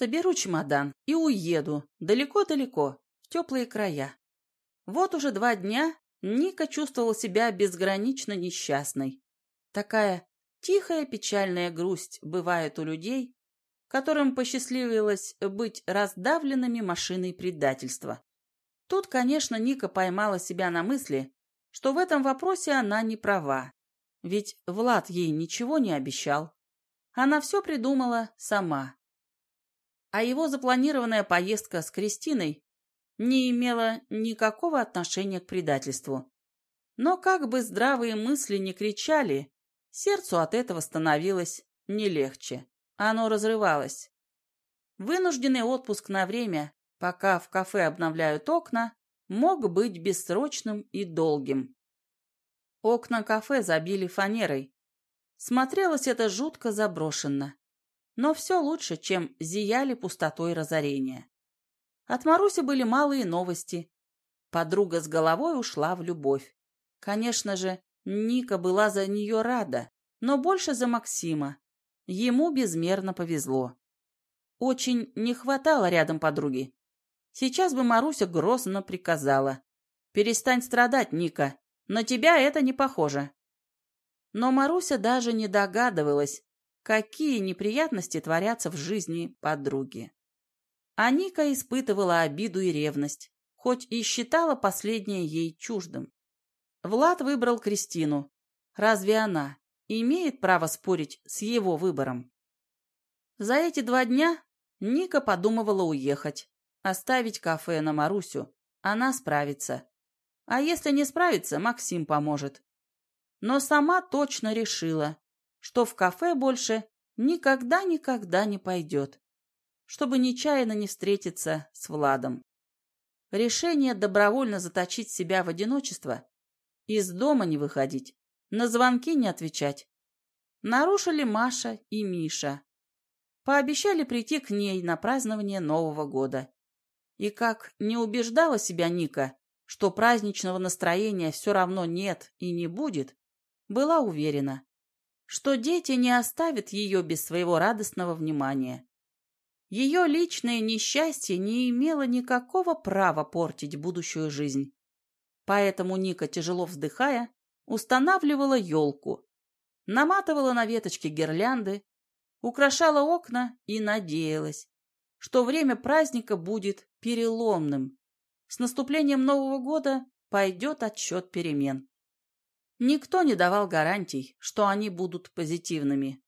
Соберу чемодан и уеду далеко-далеко, в теплые края. Вот уже два дня Ника чувствовала себя безгранично несчастной. Такая тихая печальная грусть бывает у людей, которым посчастливилось быть раздавленными машиной предательства. Тут, конечно, Ника поймала себя на мысли, что в этом вопросе она не права, ведь Влад ей ничего не обещал. Она все придумала сама. А его запланированная поездка с Кристиной не имела никакого отношения к предательству. Но как бы здравые мысли не кричали, сердцу от этого становилось не легче. Оно разрывалось. Вынужденный отпуск на время, пока в кафе обновляют окна, мог быть бессрочным и долгим. Окна кафе забили фанерой. Смотрелось это жутко заброшенно. Но все лучше, чем зияли пустотой разорения. От Маруси были малые новости. Подруга с головой ушла в любовь. Конечно же, Ника была за нее рада, но больше за Максима, Ему безмерно повезло. Очень не хватало рядом подруги. Сейчас бы Маруся грозно приказала. «Перестань страдать, Ника. На тебя это не похоже». Но Маруся даже не догадывалась, какие неприятности творятся в жизни подруги. А Ника испытывала обиду и ревность, хоть и считала последнее ей чуждым. Влад выбрал Кристину. Разве она, имеет право спорить с его выбором. За эти два дня Ника подумывала уехать, оставить кафе на Марусю. Она справится. А если не справится, Максим поможет. Но сама точно решила, что в кафе больше никогда-никогда не пойдет, чтобы нечаянно не встретиться с Владом. Решение добровольно заточить себя в одиночество, из дома не выходить, на звонки не отвечать. Нарушили Маша и Миша. Пообещали прийти к ней на празднование Нового года. И как не убеждала себя Ника, что праздничного настроения все равно нет и не будет, была уверена, что дети не оставят ее без своего радостного внимания. Ее личное несчастье не имело никакого права портить будущую жизнь. Поэтому Ника, тяжело вздыхая, устанавливала елку, наматывала на веточки гирлянды, украшала окна и надеялась, что время праздника будет переломным. С наступлением Нового года пойдет отсчет перемен. Никто не давал гарантий, что они будут позитивными.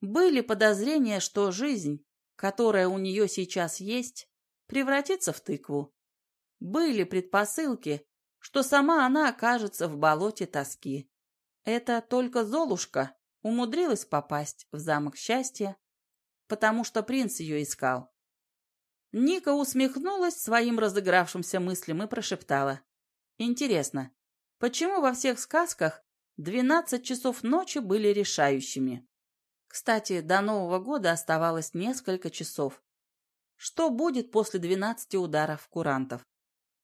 Были подозрения, что жизнь, которая у нее сейчас есть, превратится в тыкву. Были предпосылки, что сама она окажется в болоте тоски. Это только Золушка умудрилась попасть в замок счастья, потому что принц ее искал. Ника усмехнулась своим разыгравшимся мыслям и прошептала. «Интересно, почему во всех сказках двенадцать часов ночи были решающими? Кстати, до Нового года оставалось несколько часов. Что будет после двенадцати ударов курантов?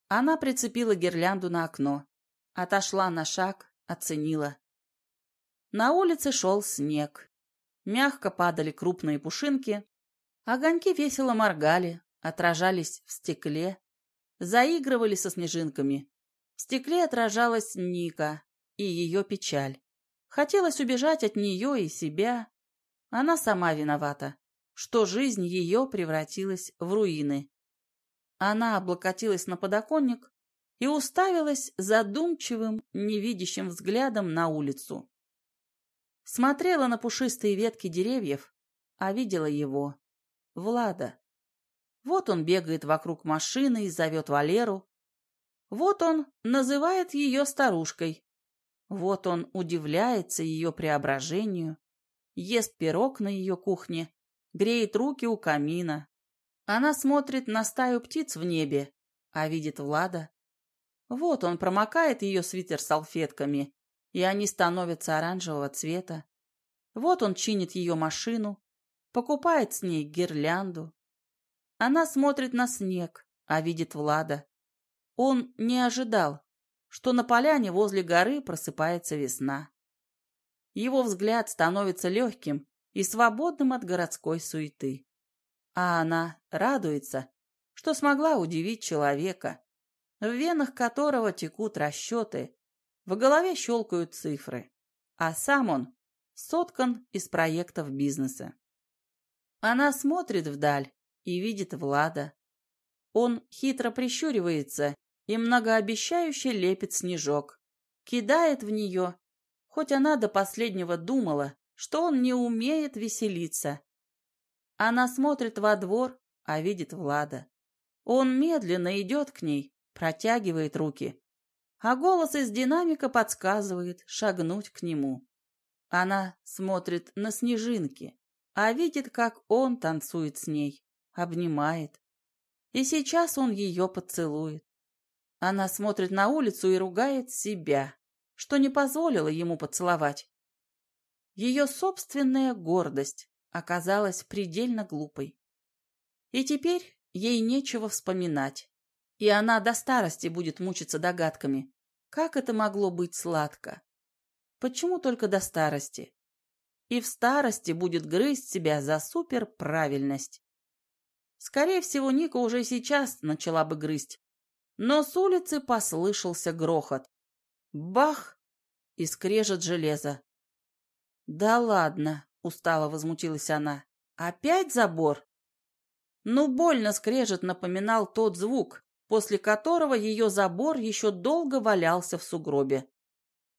Она прицепила гирлянду на окно, отошла на шаг, оценила. На улице шел снег. Мягко падали крупные пушинки, огоньки весело моргали, отражались в стекле, заигрывали со снежинками. В стекле отражалась Ника и ее печаль. Хотелось убежать от нее и себя. Она сама виновата, что жизнь ее превратилась в руины. Она облокотилась на подоконник и уставилась задумчивым, невидящим взглядом на улицу. Смотрела на пушистые ветки деревьев, а видела его, Влада. Вот он бегает вокруг машины и зовет Валеру. Вот он называет ее старушкой. Вот он удивляется ее преображению, ест пирог на ее кухне, греет руки у камина, она смотрит на стаю птиц в небе, а видит Влада. Вот он промокает ее свитер салфетками, и они становятся оранжевого цвета. Вот он чинит ее машину, покупает с ней гирлянду. Она смотрит на снег, а видит Влада. Он не ожидал, что на поляне возле горы просыпается весна. Его взгляд становится легким и свободным от городской суеты. А она радуется, что смогла удивить человека, в венах которого текут расчеты, в голове щелкают цифры, а сам он соткан из проектов бизнеса. Она смотрит вдаль и видит Влада. Он хитро прищуривается и многообещающе лепит снежок, кидает в нее, хоть она до последнего думала, что он не умеет веселиться. Она смотрит во двор, а видит Влада. Он медленно идет к ней, протягивает руки, а голос из динамика подсказывает шагнуть к нему. Она смотрит на снежинки, а видит, как он танцует с ней, обнимает. И сейчас он ее поцелует. Она смотрит на улицу и ругает себя, что не позволила ему поцеловать. Ее собственная гордость оказалась предельно глупой. И теперь ей нечего вспоминать, и она до старости будет мучиться догадками, как это могло быть сладко. Почему только до старости? И в старости будет грызть себя за суперправильность. Скорее всего, Ника уже сейчас начала бы грызть. Но с улицы послышался грохот. Бах! И скрежет железо. «Да ладно!» — устало возмутилась она. «Опять забор?» Ну, больно скрежет напоминал тот звук, после которого ее забор еще долго валялся в сугробе.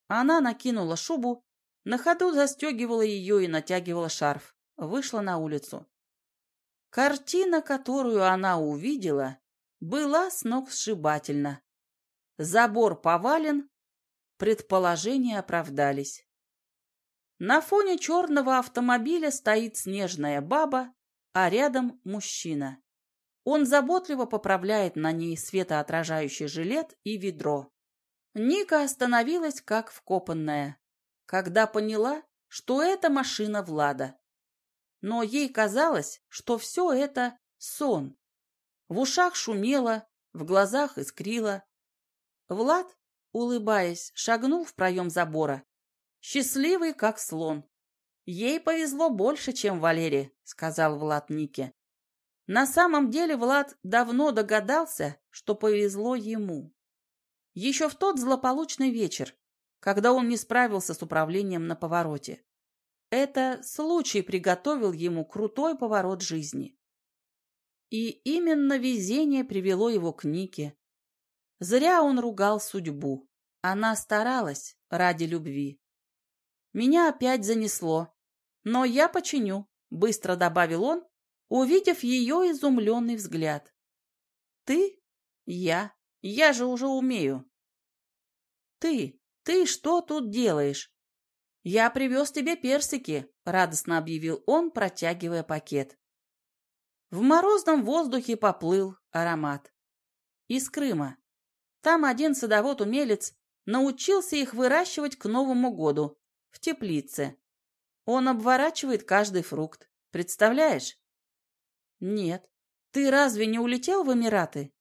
Она накинула шубу, на ходу застегивала ее и натягивала шарф. Вышла на улицу. Картина, которую она увидела, была сногсшибательна. Забор повален, предположения оправдались. На фоне черного автомобиля стоит снежная баба, а рядом мужчина. Он заботливо поправляет на ней светоотражающий жилет и ведро. Ника остановилась как вкопанная, когда поняла, что это машина Влада. Но ей казалось, что все это сон. В ушах шумело, в глазах искрило. Влад, улыбаясь, шагнул в проем забора, счастливый, как слон. «Ей повезло больше, чем Валере», — сказал Влад Нике. На самом деле Влад давно догадался, что повезло ему. Еще в тот злополучный вечер, когда он не справился с управлением на повороте. Это случай приготовил ему крутой поворот жизни. И именно везение привело его к Нике. Зря он ругал судьбу. Она старалась ради любви. Меня опять занесло. Но я починю, быстро добавил он, увидев ее изумленный взгляд. Ты? Я. Я же уже умею. Ты, ты что тут делаешь? Я привез тебе персики, радостно объявил он, протягивая пакет. В морозном воздухе поплыл аромат. Из Крыма. Там один садовод-умелец научился их выращивать к Новому году, в теплице. Он обворачивает каждый фрукт. Представляешь? Нет. Ты разве не улетел в Эмираты?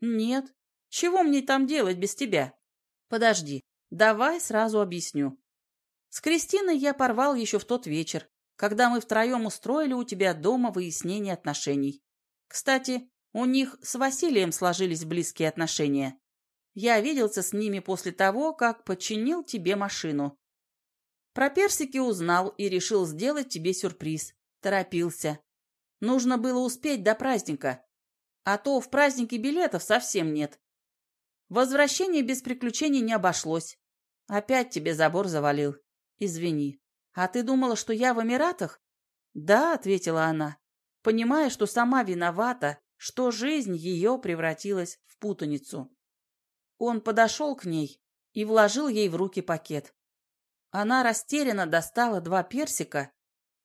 Нет. Чего мне там делать без тебя? Подожди, давай сразу объясню. С Кристиной я порвал еще в тот вечер, когда мы втроем устроили у тебя дома выяснение отношений. Кстати, у них с Василием сложились близкие отношения. Я виделся с ними после того, как починил тебе машину. Про персики узнал и решил сделать тебе сюрприз. Торопился. Нужно было успеть до праздника. А то в празднике билетов совсем нет. Возвращение без приключений не обошлось. Опять тебе забор завалил. Извини. А ты думала, что я в Эмиратах? Да, ответила она, понимая, что сама виновата, что жизнь ее превратилась в путаницу. Он подошел к ней и вложил ей в руки пакет. Она растерянно достала два персика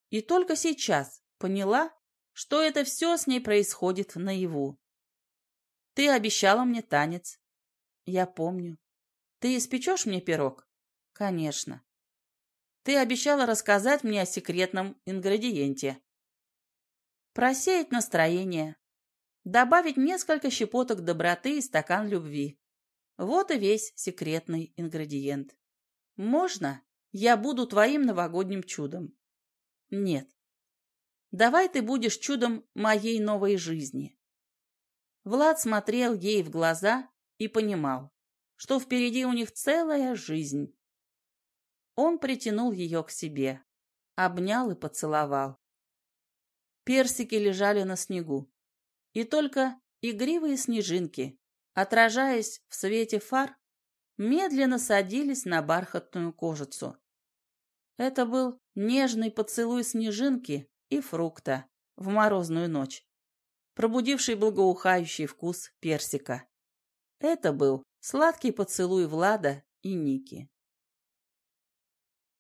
и только сейчас поняла, что это все с ней происходит наяву. Ты обещала мне танец. Я помню. Ты испечешь мне пирог? Конечно. Ты обещала рассказать мне о секретном ингредиенте. Просеять настроение. Добавить несколько щепоток доброты и стакан любви. Вот и весь секретный ингредиент. Можно я буду твоим новогодним чудом? Нет. Давай ты будешь чудом моей новой жизни. Влад смотрел ей в глаза и понимал, что впереди у них целая жизнь. Он притянул ее к себе, обнял и поцеловал. Персики лежали на снегу, и только игривые снежинки, отражаясь в свете фар, медленно садились на бархатную кожицу. Это был нежный поцелуй снежинки и фрукта в морозную ночь, пробудивший благоухающий вкус персика. Это был сладкий поцелуй Влада и Ники.